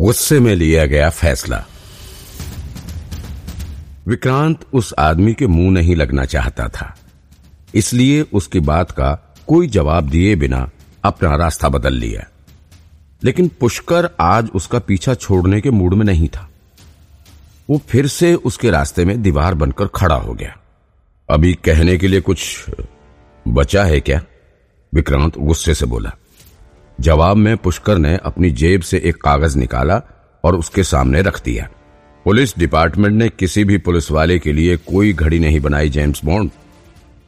गुस्से में लिया गया फैसला। विक्रांत उस आदमी के मुँह नहीं लगना चाहता था। इसलिए उसकी बात का कोई जवाब दिए बिना अपना रास्ता बदल लिया। लेकिन पुष्कर आज उसका पीछा छोड़ने के मूड में नहीं था। वो फिर से उसके रास्ते में दीवार बनकर खड़ा हो गया। अभी कहने के लिए कुछ बचा है क्या? विक्रांत गुस्से से बोला। जवाब में पुष्कर ने अपनी जेब से एक कागज़ निकाला और उसके सामने रख दिया। पुलिस डिपार्टमेंट ने किसी भी पुलिस वाले के लिए कोई घड़ी नहीं बनाई, जेम्स बॉन्ड,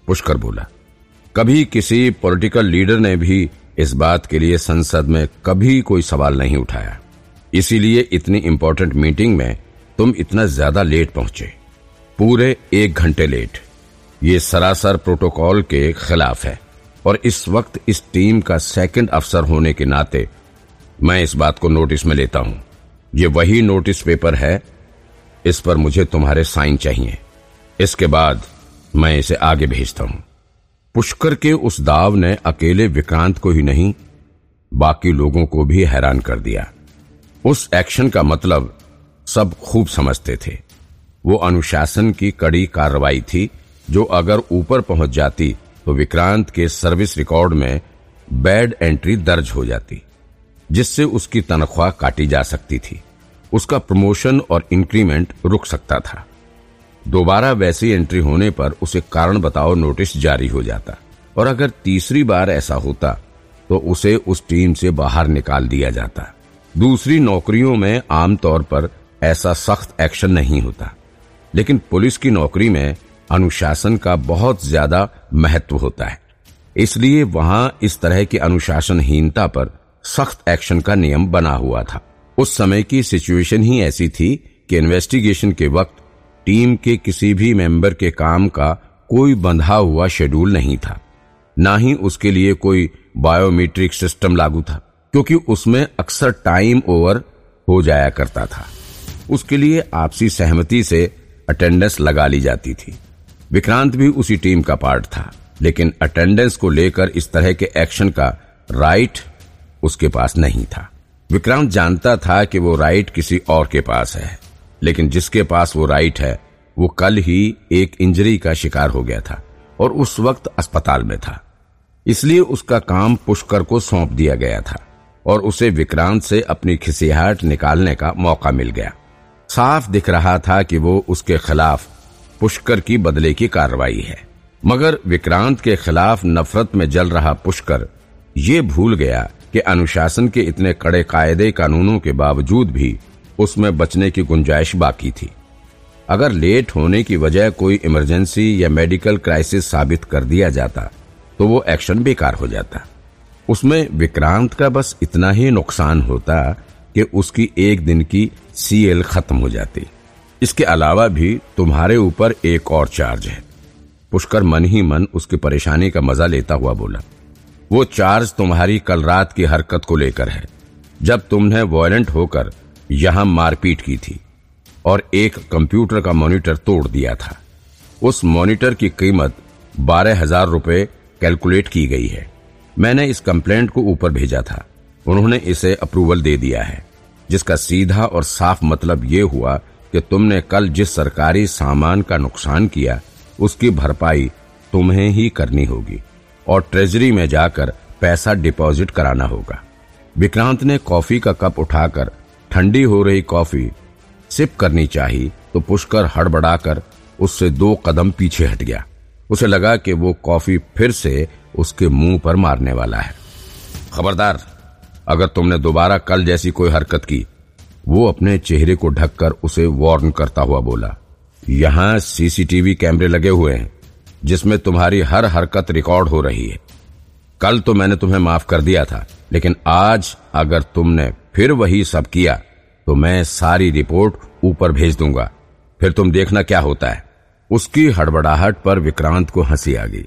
पुष्कर बोला। कभी किसी पॉलिटिकल लीडर ने भी इस बात के लिए संसद में कभी कोई सवाल नहीं उठाया। इसीलिए इतनी इंपॉर्टेंट मीटिंग में तुम इतना ज़्यादा लेट पहुँचे। पूरे एक घंटे लेट ये सरासर प्रोटोकॉल के खिलाफ है। और इस वक्त इस टीम का सेकंड अफसर होने के नाते, मैं इस बात को नोटिस में लेता हूँ। ये वही नोटिस पेपर है, इस पर मुझे तुम्हारे साइन चाहिए। इसके बाद मैं इसे आगे भेजता हूँ। पुष्कर के उस दाव ने अकेले विक्रांत को ही नहीं, बाकी लोगों को भी हैरान कर दिया। उस एक्शन का मतलब सब खूब समझते थे। वो अनुशासन की कड़ी कार्रवाई थी, जो अगर ऊपर पहुँच जाती तो विक्रांत के सर्विस रिकॉर्ड में बैड एंट्री दर्ज हो जाती, जिससे उसकी तनख्वाह काटी जा सकती थी। उसका प्रमोशन और इंक्रीमेंट रुक सकता था। दोबारा वैसी एंट्री होने पर उसे कारण बताओ नोटिस जारी हो जाता, और अगर तीसरी बार ऐसा होता तो उसे उस टीम से बाहर निकाल दिया जाता। दूसरी नौकरियों में आमतौर पर ऐसा सख्त एक्शन नहीं होता, लेकिन पुलिस की नौकरी में अनुशासन का बहुत ज़्यादा महत्व होता है। इसलिए वहाँ इस तरह की अनुशासनहीनता पर सख्त एक्शन का नियम बना हुआ था। उस समय की सिचुएशन ही ऐसी थी कि इन्वेस्टिगेशन के वक्त टीम के किसी भी मेंबर के काम का कोई बंधा हुआ शेड्यूल नहीं था। ना ही उसके लिए कोई बायोमेट्रिक सिस्टम लागू था, क्योंकि उसमें अक्सर टाइम ओवर हो जाया करता था। उसके लिए आपसी सहमति से अटेंडेंस लगा ली जाती थी। विक्रांत भी उसी टीम का पार्ट था, लेकिन अटेंडेंस को लेकर इस तरह के एक्शन का राइट उसके पास नहीं था। विक्रांत जानता था कि वो राइट किसी और के पास है, लेकिन जिसके पास वो राइट है, वो कल ही एक इंजरी का शिकार हो गया था और उस वक्त अस्पताल में था। इसलिए उसका काम पुष्कर को सौंप दिया गया था और उसे विक्रांत से अपनी खिसियाहट निकालने का मौका मिल गया। साफ़ दिख रहा था कि वो उसके खिलाफ पुष्कर की बदले की कार्रवाई है। मगर विक्रांत के खिलाफ नफरत में जल रहा पुष्कर ये भूल गया कि अनुशासन के इतने कड़े कायदे कानूनों के बावजूद भी उसमें बचने की गुंजाइश बाकी थी। अगर लेट होने की वजह कोई इमरजेंसी या मेडिकल क्राइसिस साबित कर दिया जाता तो वो एक्शन बेकार हो जाता। उसमें विक्रांत का बस इतना ही नुकसान होता कि उसकी एक दिन की सीएल खत्म हो जाती। इसके अलावा भी तुम्हारे ऊपर एक और चार्ज है। पुष्कर मन ही मन उसकी परेशानी का मज़ा लेता हुआ बोला, वो चार्ज तुम्हारी कल रात की हरकत को लेकर है। जब तुमने वॉयलेंट होकर यहाँ मारपीट की थी और एक कंप्यूटर का मॉनिटर तोड़ दिया था, उस मॉनिटर की कीमत बारह हज़ार रुपए कैलकुलेट की गई है। मैंने इस कंप्लेंट को ऊपर भेजा था। उन्होंने इसे अप्रूवल दे दिया है, जिसका सीधा और साफ़ मतलब ये हुआ कि तुमने कल जिस सरकारी सामान का नुकसान किया, उसकी भरपाई तुम्हें ही करनी होगी और ट्रेजरी में जाकर पैसा डिपॉजिट कराना होगा। विक्रांत ने कॉफ़ी का कप उठाकर ठंडी हो रही कॉफ़ी सिप करनी चाहिए तो पुष्कर हड़बड़ाकर उससे दो कदम पीछे हट गया। उसे लगा कि वो कॉफ़ी फिर से उसके मुँह पर मारने वाला है। खबरदार, अगर तुमने दोबारा कल जैसी कोई हरकत की वो अपने चेहरे को ढककर उसे वार्न करता हुआ बोला, यहाँ सीसीटीवी कैमरे लगे हुए हैं, जिसमें तुम्हारी हर हरकत रिकॉर्ड हो रही है। कल तो मैंने तुम्हें माफ़ कर दिया था, लेकिन आज अगर तुमने फिर वही सब किया तो मैं सारी रिपोर्ट ऊपर भेज दूँगा। फिर तुम देखना क्या होता है। उसकी हड़बड़ाहट पर विक्रांत को हँसी आ गई।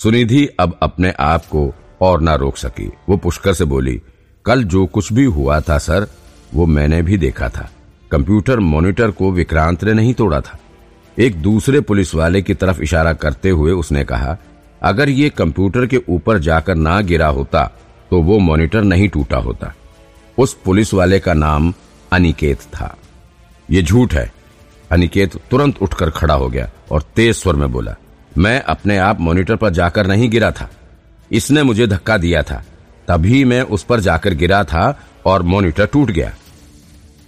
सुनिधि अब अपने आप को और ना रोक सकी। वो पुष्कर से बोली, कल जो कुछ भी हुआ था, सर वो मैंने भी देखा था। कंप्यूटर मॉनिटर को विक्रांत ने नहीं तोड़ा था। एक दूसरे पुलिस वाले की तरफ़ इशारा करते हुए उसने कहा, अगर ये कंप्यूटर के ऊपर जाकर ना गिरा होता तो वो मॉनिटर नहीं टूटा होता। उस पुलिस वाले का नाम अनिकेत था। ये झूठ है। अनिकेत तुरंत उठकर खड़ा हो गया और तेज स्वर में बोला, मैं अपने आप मॉनिटर पर जाकर नहीं गिरा था। इसने मुझे धक्का दिया था। तभी मैं उस पर जाकर गिरा था और मॉनिटर टूट गया।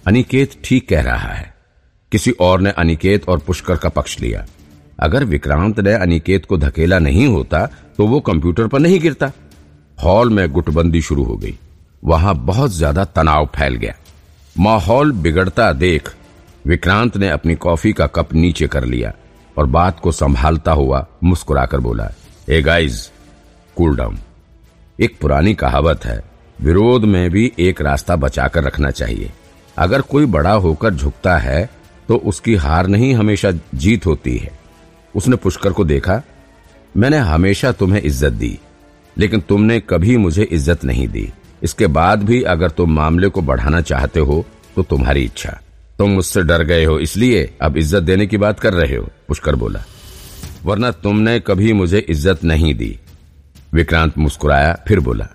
अनिकेत ठीक कह रहा है। किसी और ने अनिकेत और पुष्कर का पक्ष लिया। अगर विक्रांत ने अनिकेत को धकेला नहीं होता तो वो कंप्यूटर पर नहीं गिरता। हॉल में गुटबंदी शुरू हो गई। वहाँ बहुत ज़्यादा तनाव फैल गया। माहौल बिगड़ता देख विक्रांत ने अपनी कॉफ़ी का कप नीचे कर लिया और बात को संभालता हुआ मुस्कुराकर बोला ए गाइज़ कूल डाउन। एक पुरानी कहावत है, विरोध में भी एक रास्ता बचाकर रखना चाहिए। अगर कोई बड़ा होकर झुकता है तो उसकी हार नहीं हमेशा जीत होती है। उसने पुष्कर को देखा, मैंने हमेशा तुम्हें इज़्ज़त दी, लेकिन तुमने कभी मुझे इज़्ज़त नहीं दी। इसके बाद भी अगर तुम मामले को बढ़ाना चाहते हो तो तुम्हारी इच्छा। तुम मुझसे डर गए हो, इसलिए अब इज़्ज़त देने की बात कर रहे हो, पुष्कर बोला। वरना तुमने कभी मुझे इज़्ज़त नहीं दी। विक्रांत मुस्कुराया, फिर बोला,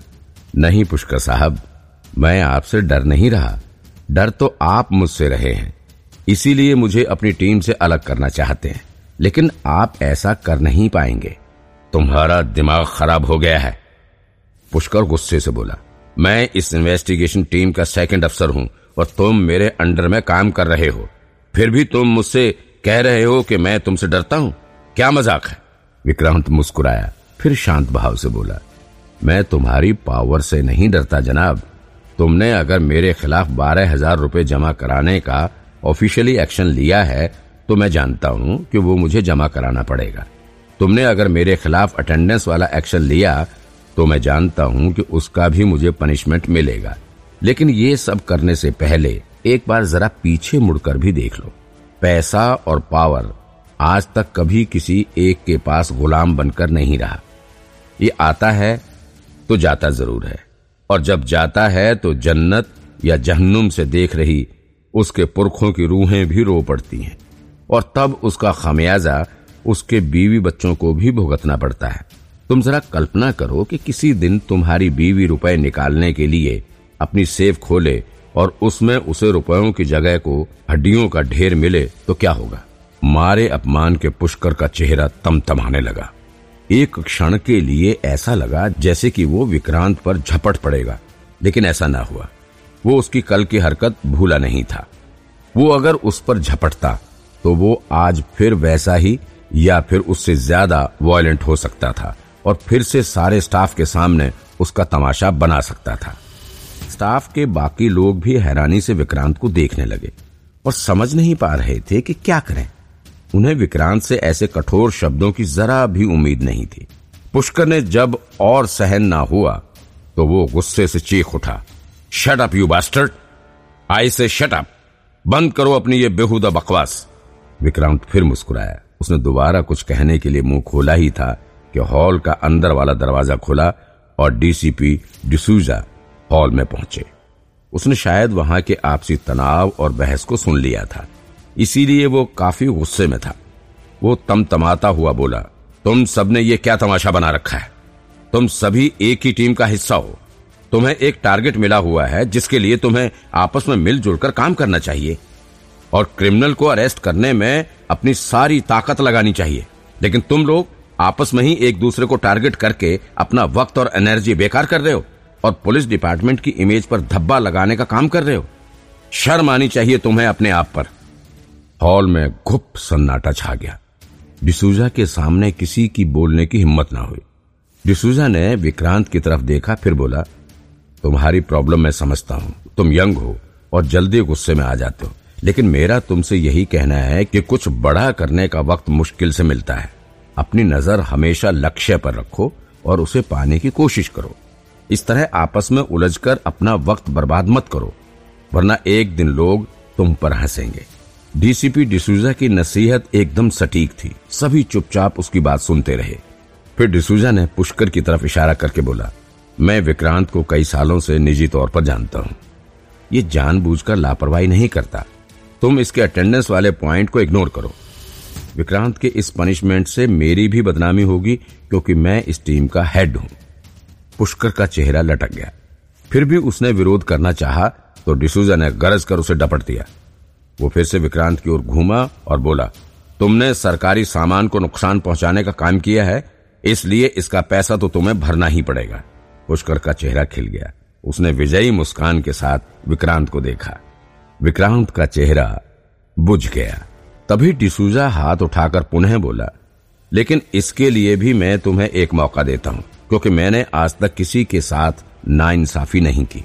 नहीं पुष्कर साहब, मैं आपसे डर नहीं रहा। डर तो आप मुझसे रहे हैं, इसीलिए मुझे अपनी टीम से अलग करना चाहते हैं, लेकिन आप ऐसा कर नहीं पाएँगे। तुम्हारा दिमाग खराब हो गया है। पुष्कर गुस्से से बोला, मैं इस इन्वेस्टिगेशन टीम का सेकंड अफसर हूँ और तुम मेरे अंडर में काम कर रहे हो। फिर भी तुम मुझसे कह रहे हो कि मैं तुमसे डरता हूँ। क्या मज़ाक है? विक्रांत मुस्कुराया, फिर शांत भाव से बोला, मैं तुम्हारी पावर से नहीं डरता जनाब। तुमने अगर मेरे खिलाफ बारह हज़ार रुपए जमा कराने का ऑफिशियली एक्शन लिया है तो मैं जानता हूँ कि वो मुझे जमा कराना पड़ेगा। तुमने अगर मेरे खिलाफ अटेंडेंस वाला एक्शन लिया तो मैं जानता हूँ कि उसका भी मुझे पनिशमेंट मिलेगा। लेकिन ये सब करने से पहले एक बार जरा पीछे मुड़कर भी देख लो। पैसा और पावर आज तक कभी किसी एक के पास गुलाम बनकर नहीं रहा। ये आता है तो जाता ज़रूर है। और जब जाता है तो जन्नत या जहन्नुम से देख रही उसके पुरखों की रूहें भी रो पड़ती हैं। और तब उसका खामियाजा उसके बीवी बच्चों को भी भुगतना पड़ता है। तुम जरा कल्पना करो कि किसी दिन तुम्हारी बीवी रुपए निकालने के लिए अपनी सेफ़ खोले और उसमें उसे रुपयों की जगह को हड्डियों का ढेर मिले तो क्या होगा? मारे अपमान के पुष्कर का चेहरा तमतमाने लगा। एक क्षण के लिए ऐसा लगा जैसे कि वो विक्रांत पर झपट पड़ेगा। लेकिन ऐसा ना हुआ। वो उसकी कल की हरकत भूला नहीं था। वो अगर उस पर झपटता तो वो आज फिर वैसा ही या फिर उससे ज़्यादा वॉयलेंट हो सकता था और फिर से सारे स्टाफ के सामने उसका तमाशा बना सकता था। स्टाफ के बाकी लोग भी हैरानी से विक्रांत को देखने लगे और समझ नहीं पा रहे थे कि क्या करें। उन्हें विक्रांत से ऐसे कठोर शब्दों की जरा भी उम्मीद नहीं थी। पुष्कर ने जब और सहन ना हुआ तो वो गुस्से से चीख उठा shut up you bastard I say shut up बंद करो अपनी ये बेहुदा बकवास! विक्रांत फिर मुस्कुराया। उसने दोबारा कुछ कहने के लिए मुँह खोला ही था कि हॉल का अंदर वाला दरवाज़ा खुला और डीसीपी डिसूजा हॉल में पहुँचे। उसने शायद वहाँ के आपसी तनाव और बहस को सुन लिया था। इसीलिए वो काफ़ी गुस्से में था। वो तमतमाता हुआ बोला, तुम सबने ये क्या तमाशा बना रखा है? तुम सभी एक ही टीम का हिस्सा हो। तुम्हें एक टारगेट मिला हुआ है जिसके लिए तुम्हें आपस में मिलजुल कर काम करना चाहिए। और क्रिमिनल को अरेस्ट करने में अपनी सारी ताकत लगानी चाहिए। लेकिन तुम लोग आपस में ही एक दूसरे को टारगेट करके अपना वक्त और एनर्जी बेकार कर रहे हो और पुलिस डिपार्टमेंट की इमेज पर धब्बा लगाने का काम कर रहे हो। शर्म आनी चाहिए तुम्हें अपने आप पर। हॉल में घुप सन्नाटा छा गया। डिसूजा के सामने किसी की बोलने की हिम्मत ना हुई। डिसूजा ने विक्रांत की तरफ़ देखा, फिर बोला, तुम्हारी प्रॉब्लम मैं समझता हूँ। तुम यंग हो और जल्दी गुस्से में आ जाते हो। लेकिन मेरा तुमसे यही कहना है कि कुछ बड़ा करने का वक्त मुश्किल से मिलता है। अपनी नज़र हमेशा लक्ष्य पर रखो और उसे पाने की कोशिश करो। इस तरह आपस में उलझकर अपना वक्त बर्बाद मत करो, वरना एक दिन लोग तुम पर हंसेंगे। डीसीपी डिसूजा की नसीहत एकदम सटीक थी। सभी चुपचाप उसकी बात सुनते रहे। फिर डिसूजा ने पुष्कर की तरफ़ इशारा करके बोला, मैं विक्रांत को कई सालों से निजी तौर पर जानता हूँ। ये जानबूझकर लापरवाही नहीं करता। तुम इसके अटेंडेंस वाले पॉइंट को इग्नोर करो। विक्रांत के इस पनिशमेंट से मेरी भी बदनामी होगी, क्योंकि मैं इस टीम का हेड हूँ। पुष्कर का चेहरा लटक गया। फिर भी उसने विरोध करना चाहा तो डिसूजा ने गरज कर उसे डपट दिया। वो फिर से विक्रांत की ओर घूमा और बोला, तुमने सरकारी सामान को नुकसान पहुँचाने का काम किया है, इसलिए इसका पैसा तो तुम्हें भरना ही पड़ेगा। पुष्कर का चेहरा खिल गया। उसने विजयी मुस्कान के साथ विक्रांत को देखा। विक्रांत का चेहरा बुझ गया। तभी डिसूजा हाथ उठाकर पुनः बोला, लेकिन इसके लिए भी मैं तुम्हें एक मौका देता हूँ, क्योंकि मैंने आज तक किसी के साथ नाइंसाफी नहीं की।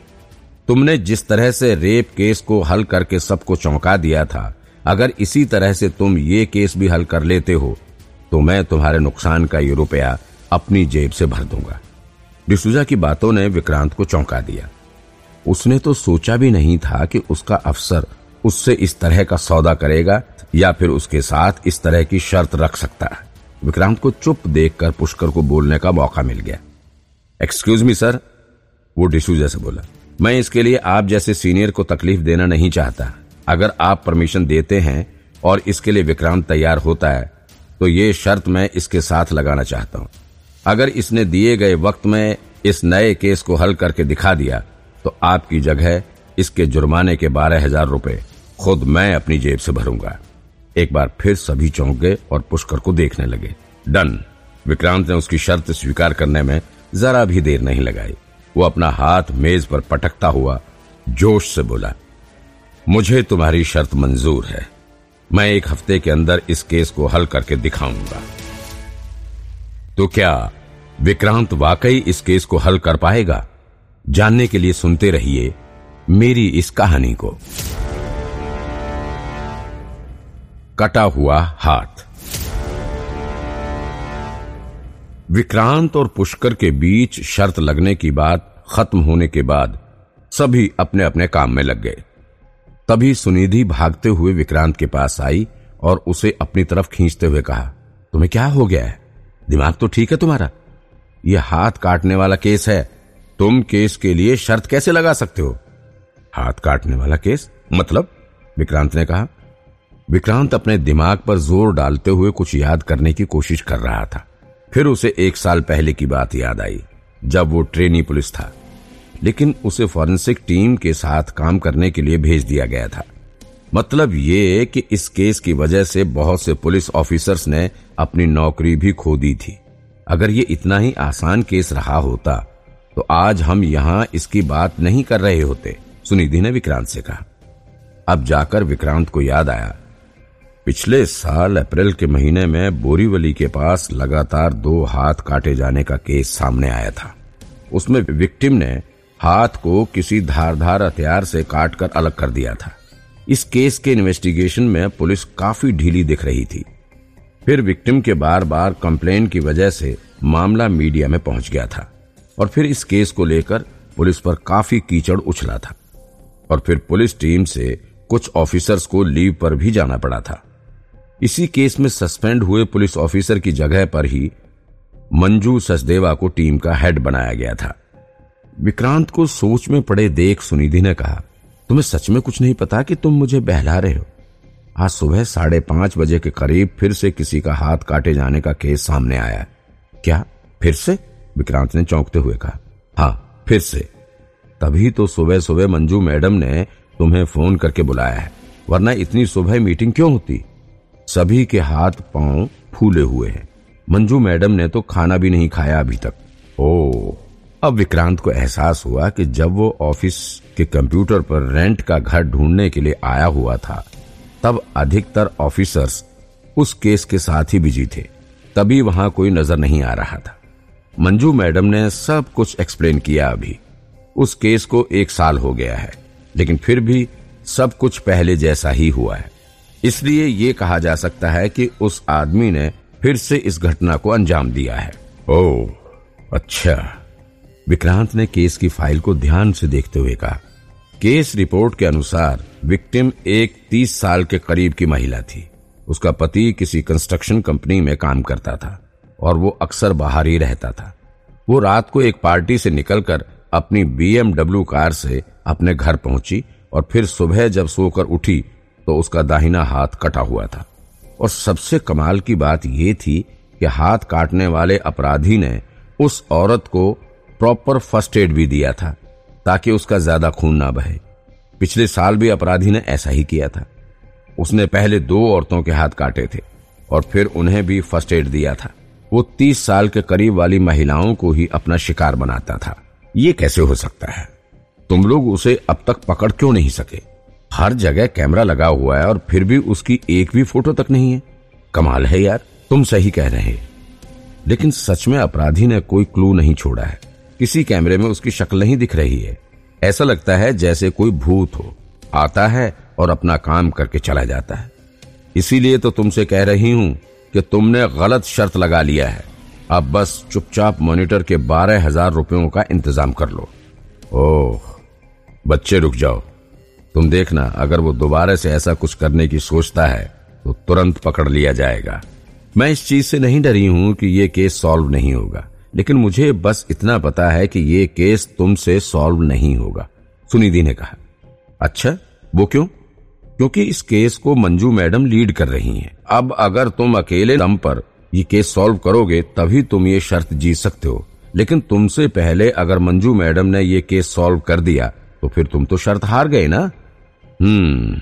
तुमने जिस तरह से रेप केस को हल करके सबको चौंका दिया था, अगर इसी तरह से तुम ये केस भी हल कर लेते हो तो मैं तुम्हारे नुकसान का ये रुपया अपनी जेब से भर दूँगा। डिसूजा की बातों ने विक्रांत को चौंका दिया। उसने तो सोचा भी नहीं था कि उसका अफसर उससे इस तरह का सौदा करेगा या फिर उसके साथ इस तरह की शर्त रख सकता है। विक्रांत को चुप देखकर पुष्कर को बोलने का मौका मिल गया। एक्सक्यूज मी, सर, वो डिसूजा से बोला। मैं इसके लिए आप जैसे सीनियर को तकलीफ़ देना नहीं चाहता। अगर आप परमिशन देते हैं और इसके लिए विक्रांत तैयार होता है तो ये शर्त मैं इसके साथ लगाना चाहता हूँ। अगर इसने दिए गए वक्त में इस नए केस को हल करके दिखा दिया तो आपकी जगह इसके जुर्माने के बारह हज़ार रूपए खुद मैं अपनी जेब से भरूँगा। एक बार फिर सभी चौंक गए और पुष्कर को देखने लगे। डन। विक्रांत ने उसकी शर्त स्वीकार करने में जरा भी देर नहीं लगाई। वो अपना हाथ मेज पर पटकता हुआ जोश से बोला, मुझे तुम्हारी शर्त मंजूर है। मैं एक हफ़्ते के अंदर इस केस को हल करके दिखाऊँगा। तो क्या विक्रांत वाकई इस केस को हल कर पाएगा? जानने के लिए सुनते रहिए मेरी इस कहानी को। कटा हुआ हाथ। विक्रांत और पुष्कर के बीच शर्त लगने की बात खत्म होने के बाद सभी अपने अपने काम में लग गए। तभी सुनिधि भागते हुए विक्रांत के पास आई और उसे अपनी तरफ़ खींचते हुए कहा, तुम्हें क्या हो गया है? दिमाग तो ठीक है तुम्हारा? यह हाथ काटने वाला केस है। तुम केस के लिए शर्त कैसे लगा सकते हो? हाथ काटने वाला केस? मतलब? विक्रांत ने कहा। विक्रांत अपने दिमाग पर ज़ोर डालते हुए कुछ याद करने की कोशिश कर रहा था। फिर उसे एक साल पहले की बात याद आई, जब वो ट्रेनी पुलिस था। लेकिन उसे फॉरेंसिक टीम के साथ काम करने के लिए भेज दिया गया था। मतलब ये कि इस केस की वजह से बहुत से पुलिस ऑफिसर्स ने अपनी नौकरी भी खो दी थी। अगर ये इतना ही आसान केस रहा होता तो आज हम यहाँ इसकी बात नहीं कर रहे होते, सुनिधि ने विक्रांत से कहा। अब जाकर विक्रांत को याद आया पिछले साल अप्रैल के महीने में बोरीवली के पास लगातार दो हाथ काटे जाने का केस सामने आया था। उसमें विक्टिम ने हाथ को किसी धारधार हथियार से काटकर अलग कर दिया था। इस केस के इन्वेस्टिगेशन में पुलिस काफ़ी ढीली दिख रही थी। फिर विक्टिम के बार बार कंप्लेन की वजह से मामला मीडिया में पहुँच गया था और फिर इस केस को लेकर पुलिस पर काफ़ी कीचड़ उछला था। और फिर पुलिस टीम से कुछ ऑफिसर्स को लीव पर भी जाना पड़ा था। इसी केस में सस्पेंड हुए पुलिस ऑफिसर की जगह पर ही मंजू सचदेवा को टीम का हेड बनाया गया था। विक्रांत को सोच में पड़े देख सुनिधि ने कहा, तुम्हें सच में कुछ नहीं पता कि तुम मुझे बहला रहे हो? आज सुबह साढ़े पाँच बजे के करीब फिर से किसी का हाथ काटे जाने का केस सामने आया। क्या? फिर से? विक्रांत ने चौंकते हुए कहा हाँ फिर से। तभी तो सुबह सुबह मंजू मैडम ने तुम्हें फ़ोन करके बुलाया है, वरना इतनी सुबह मीटिंग क्यों होती? सभी के हाथ पाँव फूले हुए हैं। मंजू मैडम ने तो खाना भी नहीं खाया अभी तक। ओ, अब विक्रांत को एहसास हुआ कि जब वो ऑफ़िस के कंप्यूटर पर रेंट का घर ढूँढने के लिए आया हुआ था, तब अधिकतर ऑफिसर्स उस केस के साथ ही बिज़ी थे। तभी वहाँ कोई नज़र नहीं आ रहा था। मंजू मैडम ने सब कुछ एक्सप्लेन किया अभी। उस केस को एक साल हो गया है, लेकिन फिर भी सब कुछ पहले जैसा ही हुआ है। इसलिए ये कहा जा सकता है कि उस आदमी ने फिर से इस घटना को अंजाम दिया है। ओ अच्छा। विक्रांत ने केस की फ़ाइल को ध्यान से देखते हुए कहा। केस रिपोर्ट के अनुसार विक्टिम एक तीस साल के करीब की महिला थी। उसका पति किसी कंस्ट्रक्शन कंपनी में काम करता था और वो अक्सर बाहर ही रहता था। वो रात को एक पार्टी से निकलकर अपनी बीएमडब्ल्यू कार से अपने घर पहुँची और फिर सुबह जब सोकर उठी तो उसका दाहिना हाथ कटा हुआ था। और सबसे कमाल की बात यह थी कि हाथ काटने वाले अपराधी ने उस औरत को प्रॉपर फ़र्स्ट एड भी दिया था, ताकि उसका ज़्यादा खून ना बहे। पिछले साल भी अपराधी ने ऐसा ही किया था। उसने पहले दो औरतों के हाथ काटे थे, और फिर उन्हें भी फ़र्स्ट एड दिया था। वो तीस साल के करीब वाली महिलाओं को ही अपना शिकार बनाता था। ये कैसे हो सकता है? तुम लोग उसे अब तक पकड़ क्यों नहीं सके? हर जगह कैमरा लगा हुआ है और फिर भी उसकी एक भी फ़ोटो तक नहीं है। कमाल है यार, तुम सही कह रहे लेकिन सच में अपराधी ने कोई क्लू नहीं छोड़ा है। किसी कैमरे में उसकी शक्ल नहीं दिख रही है। ऐसा लगता है जैसे कोई भूत हो। आता है और अपना काम करके चला जाता है। इसीलिए तो तुमसे कह रही हूँ कि तुमने गलत शर्त लगा लिया है। अब बस चुपचाप मॉनिटर के बारह हज़ार रुपयों का इंतज़ाम कर लो। ओह, बच्चे रुक जाओ। तुम देखना, अगर वो दोबारा से ऐसा कुछ करने की सोचता है तो तुरंत पकड़ लिया जाएगा। मैं इस चीज़ से नहीं डरी हूँ कि ये केस सॉल्व नहीं होगा, लेकिन मुझे बस इतना पता है कि ये केस तुमसे सॉल्व नहीं होगा। सुनिधि ने कहा अच्छा वो क्यों? क्योंकि इस केस को मंजू मैडम लीड कर रही हैं। अब अगर तुम अकेले दम पर ये केस सॉल्व करोगे, तभी तुम ये शर्त जीत सकते हो। लेकिन तुमसे पहले अगर मंजू मैडम ने ये केस सॉल्व कर दिया तो फिर तुम तो शर्त हार गए ना? हम्म।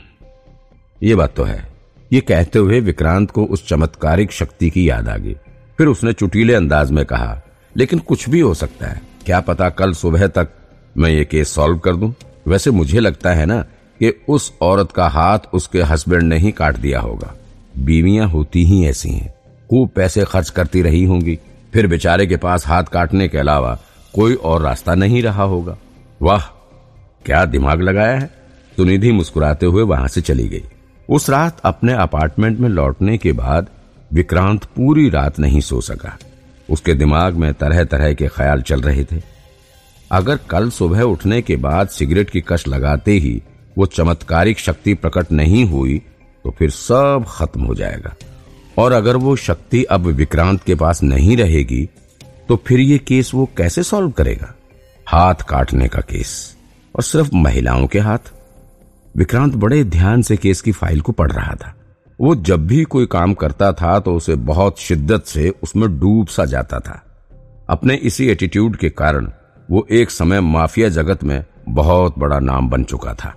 ये बात तो है। ये कहते हुए विक्रांत को उस चमत्कारिक शक्ति की याद आ गई। फिर उसने चुटीले अंदाज में कहा, लेकिन कुछ भी हो सकता है। क्या पता कल सुबह तक मैं ये केस सॉल्व कर दूँ? वैसे मुझे लगता है ना कि उस औरत का हाथ उसके हस्बैंड ने ही काट दिया होगा। बीवियाँ होती ही ऐसी हैं। खूब पैसे खर्च करती रही होंगी। फिर बेचारे के पास हाथ काटने के अलावा कोई और रास्ता नहीं रहा होगा। वाह, क्या दिमाग लगाया है? सुनिधि मुस्कुराते हुए वहाँ से चली गई। उस रात अपने अपार्टमेंट में लौटने के बाद विक्रांत पूरी रात नहीं सो सका। उसके दिमाग में तरह तरह के ख्याल चल रहे थे। अगर कल सुबह उठने के बाद सिगरेट की कश लगाते ही वो चमत्कारिक शक्ति प्रकट नहीं हुई तो फिर सब खत्म हो जाएगा। और अगर वो शक्ति अब विक्रांत के पास नहीं रहेगी तो फिर ये केस वो कैसे सॉल्व करेगा? हाथ काटने का केस। और सिर्फ़ महिलाओं के हाथ। विक्रांत बड़े ध्यान से केस की फ़ाइल को पढ़ रहा था। वो जब भी कोई काम करता था तो उसे बहुत शिद्दत से उसमें डूब सा जाता था। अपने इसी एटीट्यूड के कारण वो एक समय माफिया जगत में बहुत बड़ा नाम बन चुका था।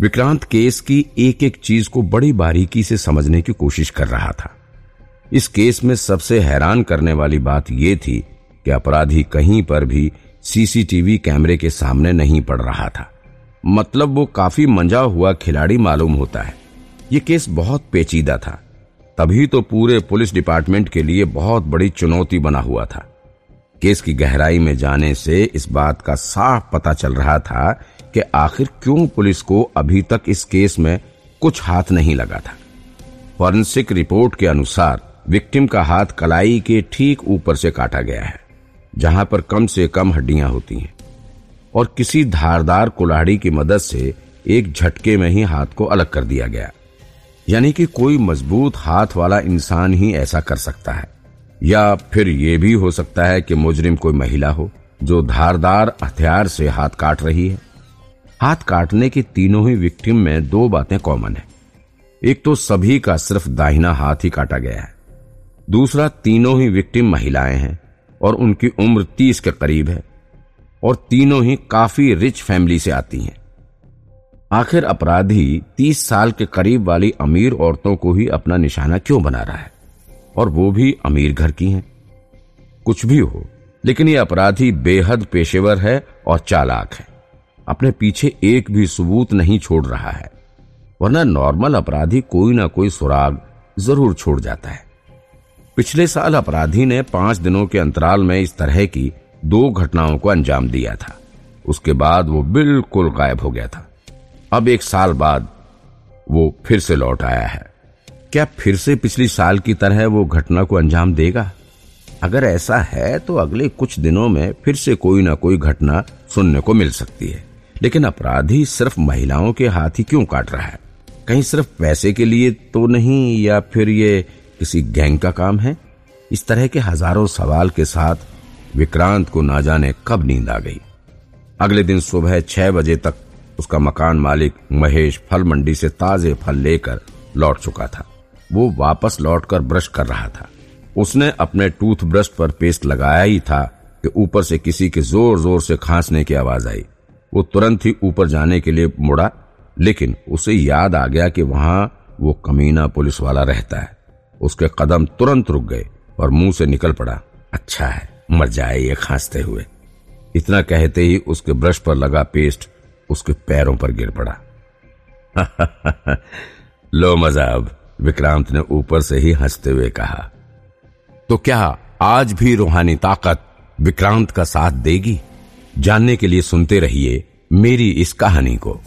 विक्रांत केस की एक एक चीज़ को बड़ी बारीकी से समझने की कोशिश कर रहा था। इस केस में सबसे हैरान करने वाली बात यह थी कि अपराधी कहीं पर भी सीसीटीवी कैमरे के सामने नहीं पड़ रहा था। मतलब वो काफ़ी मंजा हुआ खिलाड़ी मालूम होता है। ये केस बहुत पेचीदा था। तभी तो पूरे पुलिस डिपार्टमेंट के लिए बहुत बड़ी चुनौती बना हुआ था। केस की गहराई में जाने से इस बात का साफ़ पता चल रहा था कि आखिर क्यों पुलिस को अभी तक इस केस में कुछ हाथ नहीं लगा था। फॉरेंसिक रिपोर्ट के अनुसार विक्टिम का हाथ कलाई के ठीक ऊपर से काटा गया है, जहाँ पर कम से कम हड्डियाँ होती हैं। और किसी धारदार कुल्हाड़ी की मदद से एक झटके में ही हाथ को अलग कर दिया गया। यानी कि कोई मज़बूत हाथ वाला इंसान ही ऐसा कर सकता है। या फिर यह भी हो सकता है कि मुजरिम कोई महिला हो, जो धारदार हथियार से हाथ काट रही है। हाथ काटने की तीनों ही विक्टिम में दो बातें कॉमन है। एक तो सभी का सिर्फ़ दाहिना हाथ ही काटा गया है। दूसरा, तीनों ही विक्टिम महिलाएँ हैं और उनकी उम्र तीस के करीब है। और तीनों ही काफ़ी रिच फैमिली से आती हैं। आखिर अपराधी तीस साल के करीब वाली अमीर औरतों को ही अपना निशाना क्यों बना रहा है? और वो भी अमीर घर की हैं। कुछ भी हो, लेकिन ये अपराधी बेहद पेशेवर है और चालाक है। अपने पीछे एक भी सबूत नहीं छोड़ रहा है, वरना नॉर्मल अपराधी कोई ना कोई सुराग ज़रूर छोड़ जाता है। पिछले साल अपराधी ने पाँच दिनों के अंतराल में इस तरह की दो घटनाओं को अंजाम दिया था। उसके बाद वो बिल्कुल गायब हो गया था। अब एक साल बाद वो फिर से लौट आया है। क्या फिर से पिछली साल की तरह वो घटना को अंजाम देगा? अगर ऐसा है तो अगले कुछ दिनों में फिर से कोई ना कोई घटना सुनने को मिल सकती है। लेकिन अपराधी सिर्फ़ महिलाओं के हाथ ही क्यों काट रहा है? कहीं सिर्फ़ पैसे के लिए तो नहीं, या फिर ये किसी गैंग का काम है? इस तरह के हज़ारों सवाल के साथ विक्रांत को ना जाने कब नींद आ गई। अगले दिन सुबह छह बजे तक उसका मकान मालिक महेश फल मंडी से ताजे फल लेकर लौट चुका था। वो वापस लौटकर ब्रश कर रहा था। उसने अपने टूथब्रश पर पेस्ट लगाया ही था कि ऊपर से किसी के ज़ोर ज़ोर से खांसने की आवाज़ आई। वो तुरंत ही ऊपर जाने के लिए मुड़ा, लेकिन उसे याद आ गया कि वहाँ वो कमीना पुलिस वाला रहता है। उसके कदम तुरंत रुक गए और मुँह से निकल पड़ा अच्छा है। मर जाए ये खांसते हुए। इतना कहते ही उसके ब्रश पर लगा पेस्ट उसके पैरों पर गिर पड़ा। लो मज़ा अब, विक्रांत ने ऊपर से ही हँसते हुए कहा। तो क्या आज भी रूहानी ताकत विक्रांत का साथ देगी? जानने के लिए सुनते रहिए मेरी इस कहानी को।